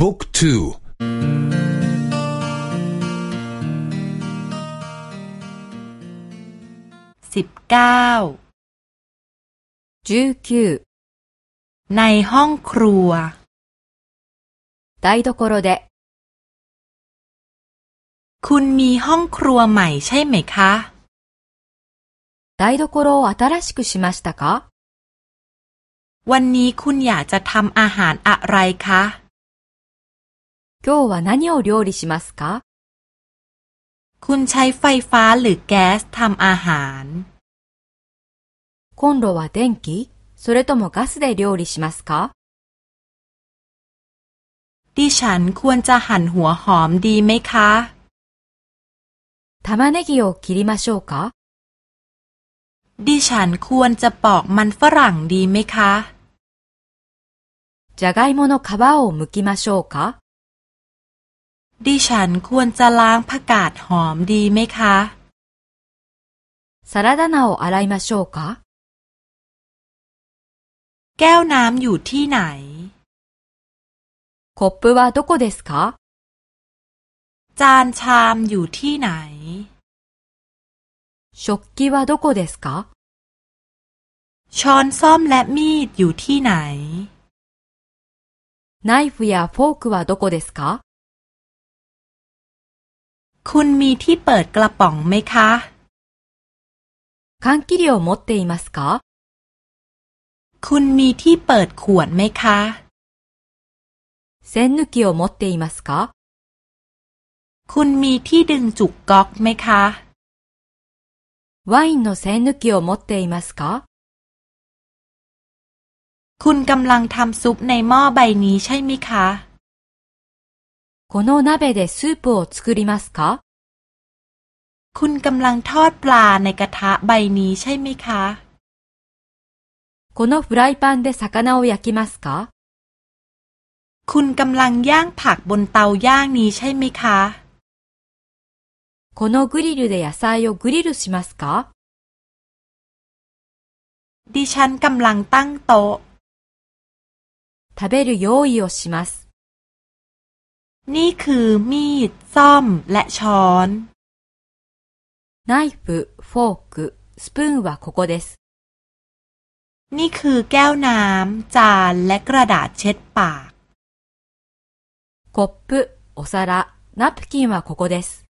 บุ๊กทูสิบเก้าในห้องครัว台所でคุณมีห้องครัวใหม่ใช่ไหมคะ台所を新しくしましたかวันนี้คุณอยากจะทำอาหารอะไรคะ 今日は何を料理しますかคุณใช้ไฟฟ้าหรือแก๊สทำอาหารコンロは電気それともガスで料理しますかดิฉันควรจะหั่นหัวหอมดีไหมคะ玉ねぎを切りましょうかดิฉันควรจะปอกมันฝรั่งดีไหมคะじゃがいもの皮を剥きましょうか ดิฉันควรจะล้างผักกาดหอมดีไหมคะサラダ菜を洗いましょうかแก้วน้ำอยู่ที่ไหนコップはどこですかจานชามอยู่ที่ไหน食器はどこですかช้อนส้อมและมีดอยู่ที่ไหนナイフやフォークはどこですか คุณมีที่เปิดกระป๋องไหมคะ換気量持っていますかคุณมีที่เปิดขวดไหมคะ栓抜きを持っていますかคุณมีที่ดึงจุกก๊อกไหมคะワインの栓抜きを持っていますかคุณกำลังทำซุปในหม้อใบนี้ใช่ไหมคะ この鍋でスープを作りますかคุณกำลังทอดปลาในกระทะใบนี้ใช่ไหมคะこのフライパンで魚を焼きますかคุณกำลังย่างผักบนเตาย่างนี้ใช่ไหมคะこのグリルで野菜をグリルしますかดิฉันกำลังตั้งโต๊ะ食べる用意をします นี่คือมีดซ่อมและช้อนナイフ、フォーク、スプーンはここです。นี่คือแก้วน้ำจานและกระดาษเช็ดปากコップ、お皿、ナプキンはここです。